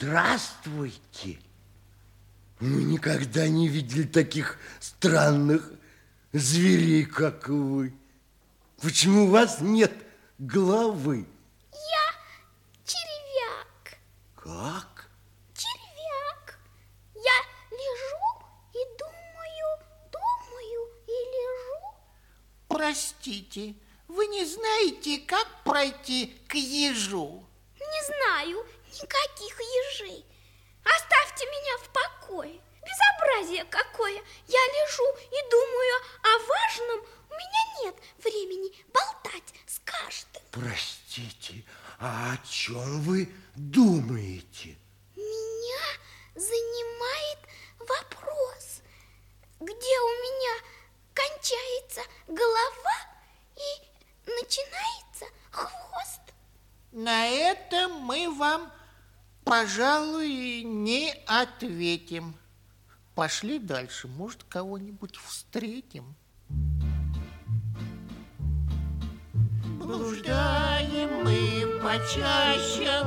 Здравствуйте. Мы никогда не видели таких странных зверей, как вы. Почему у вас нет головы? Я червяк. Как? Червяк. Я лежу и думаю, думаю и лежу. Простите, вы не знаете, как пройти к ежу? Не знаю никаких ежей. Оставьте меня в покое. Безобразие какое. Я лежу и думаю о важном. У меня нет времени болтать с каждым. Простите, а о чем вы думаете? Меня занимает вопрос, где у меня кончается голова и начинается хвост. На это мы вам, пожалуй, не ответим. Пошли дальше, может, кого-нибудь встретим. Блуждаем мы почаще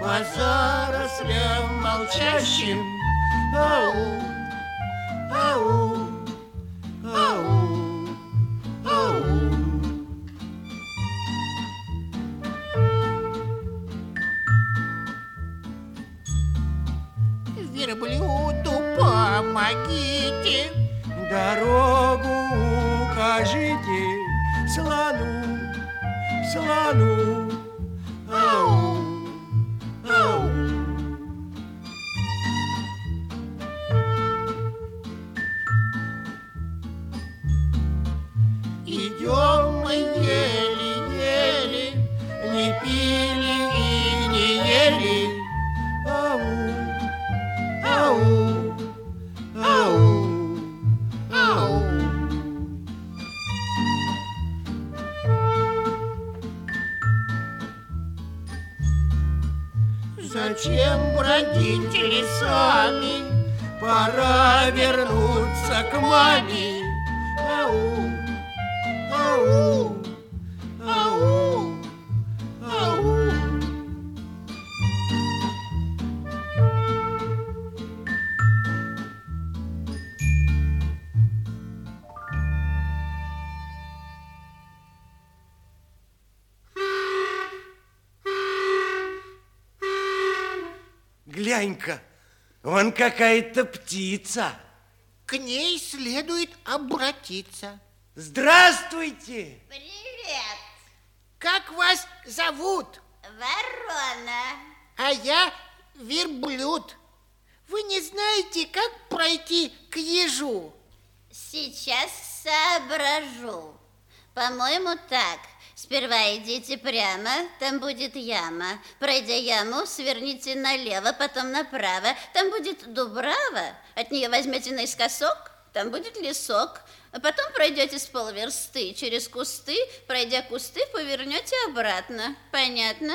По зарослям молчащим ау, ау, Верблюду помогите Дорогу укажите Слону слону. Ау, Зачем бродить лесами? Пора вернуться к маме. Ау, ау, Глянь-ка, вон какая-то птица. К ней следует обратиться. Здравствуйте! Привет, Как вас зовут? ворона. А я верблюд. Вы не знаете, как пройти к ежу? Сейчас соображу. По-моему, так. Сперва идите прямо, там будет яма. Пройдя яму, сверните налево, потом направо. Там будет дубрава. От нее возьмете наискосок, там будет лесок. А потом пройдете с полверсты через кусты. Пройдя кусты, повернете обратно. Понятно?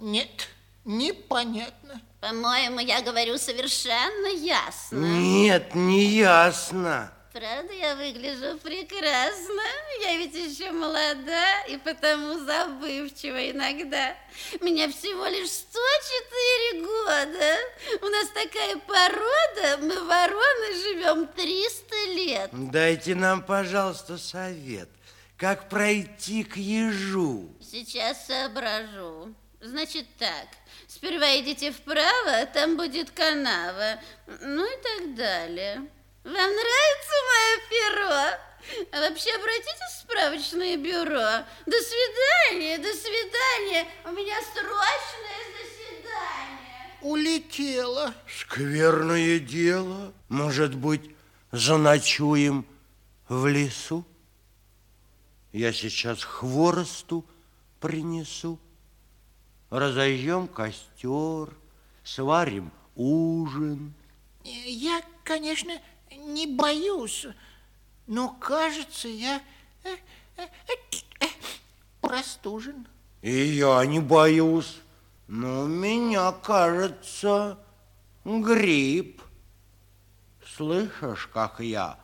Нет, непонятно. По-моему, я говорю совершенно ясно. Нет, не ясно. Правда, я выгляжу прекрасно. Я ведь еще молода и потому забывчива иногда. Мне всего лишь 104 года. У нас такая порода, мы вороны живем 300 лет. Дайте нам, пожалуйста, совет. Как пройти к ежу? Сейчас соображу. Значит так, сперва идите вправо, там будет канава, ну и так далее. Вам нравится мое перо? А вообще обратитесь в справочное бюро. До свидания, до свидания. У меня срочное заседание. Улетела. Скверное дело. Может быть, заночуем в лесу? Я сейчас хворосту принесу. Разожжем костер, сварим ужин. Я, конечно, не боюсь, но, кажется, я э, э, э, простужен. И я не боюсь, но у меня, кажется, грипп. Слышишь, как я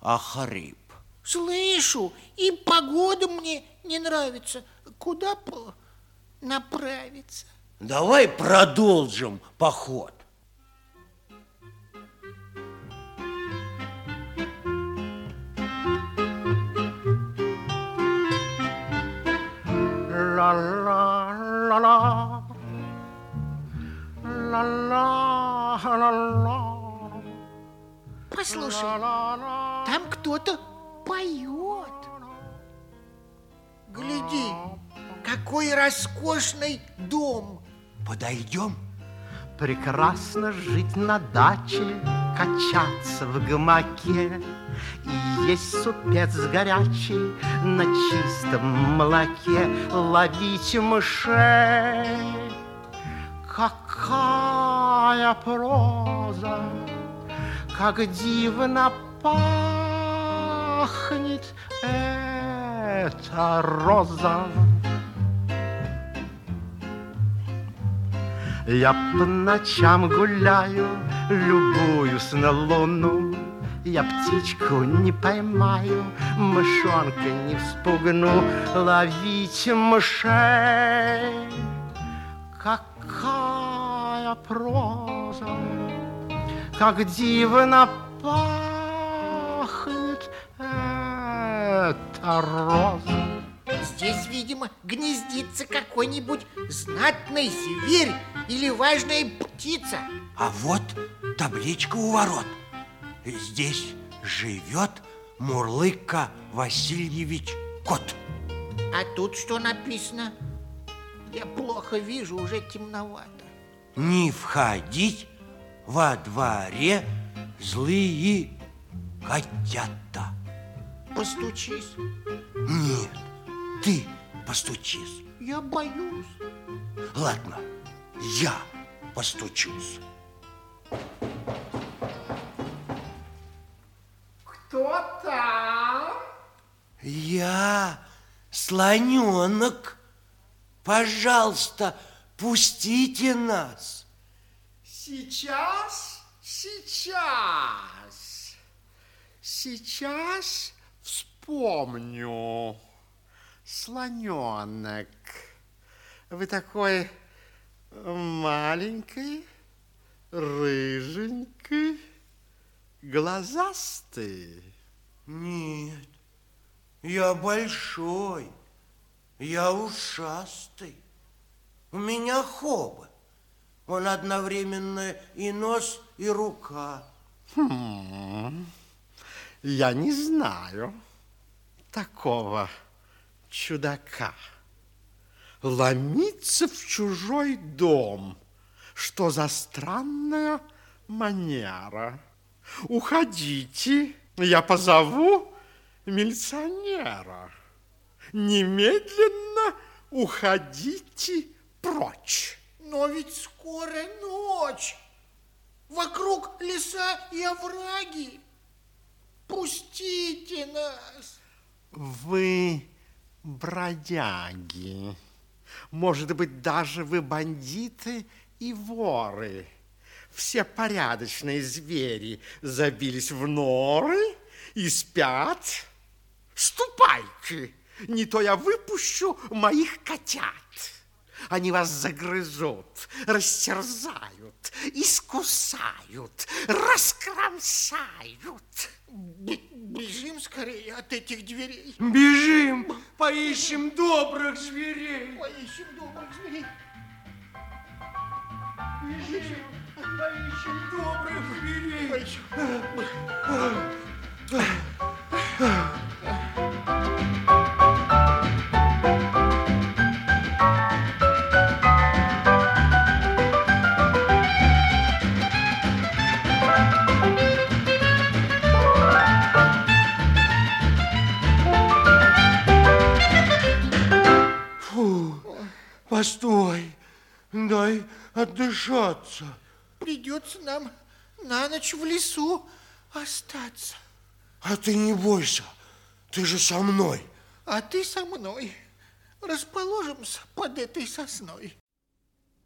охрип? Слышу, и погода мне не нравится. Куда направиться? Давай продолжим поход. Ла-ла-ла-ла. Ла-ла-ла-ла. Послушай, там кто-то поет. Гляди, какой роскошный дом. Подойдем? Прекрасно жить на даче, качаться в гамаке. И есть супец горячий на чистом молоке. Ловить мышей. Какая проза, как дивно пахнет эта роза. Я по ночам гуляю, любуюсь на луну. Я птичку не поймаю, мышонка не вспугну. Ловить мышей, какая проза, как дивно пахнет эта роза. Здесь, видимо, гнездится какой-нибудь знатный зверь или важная птица. А вот табличка у ворот. Здесь живет Мурлыка Васильевич Кот. А тут что написано? Я плохо вижу, уже темновато. Не входить во дворе злые котята. Постучись. Нет, ты постучись. Я боюсь. Ладно, я постучусь. Кто там? Я слоненок. Пожалуйста, пустите нас. Сейчас, сейчас, сейчас вспомню. Слоненок, вы такой маленький, рыженький, глазастый. Я большой, я ушастый. У меня хобот. Он одновременно и нос, и рука. Хм, я не знаю такого чудака. Ломиться в чужой дом. Что за странная манера? Уходите, я позову милиционера. Немедленно уходите прочь. Но ведь скоро ночь. Вокруг леса и овраги. Пустите нас. Вы бродяги. Может быть, даже вы бандиты и воры. Все порядочные звери забились в норы и спят. Ступайте, не то я выпущу моих котят. Они вас загрызут, растерзают, искусают, раскромсают. Бежим скорее от этих дверей. Бежим, поищем добрых зверей. Поищем добрых зверей. Бежим, поищем добрых зверей. Поищем. Постой, дай отдышаться. Придется нам на ночь в лесу остаться. А ты не бойся, ты же со мной. А ты со мной. Расположимся под этой сосной.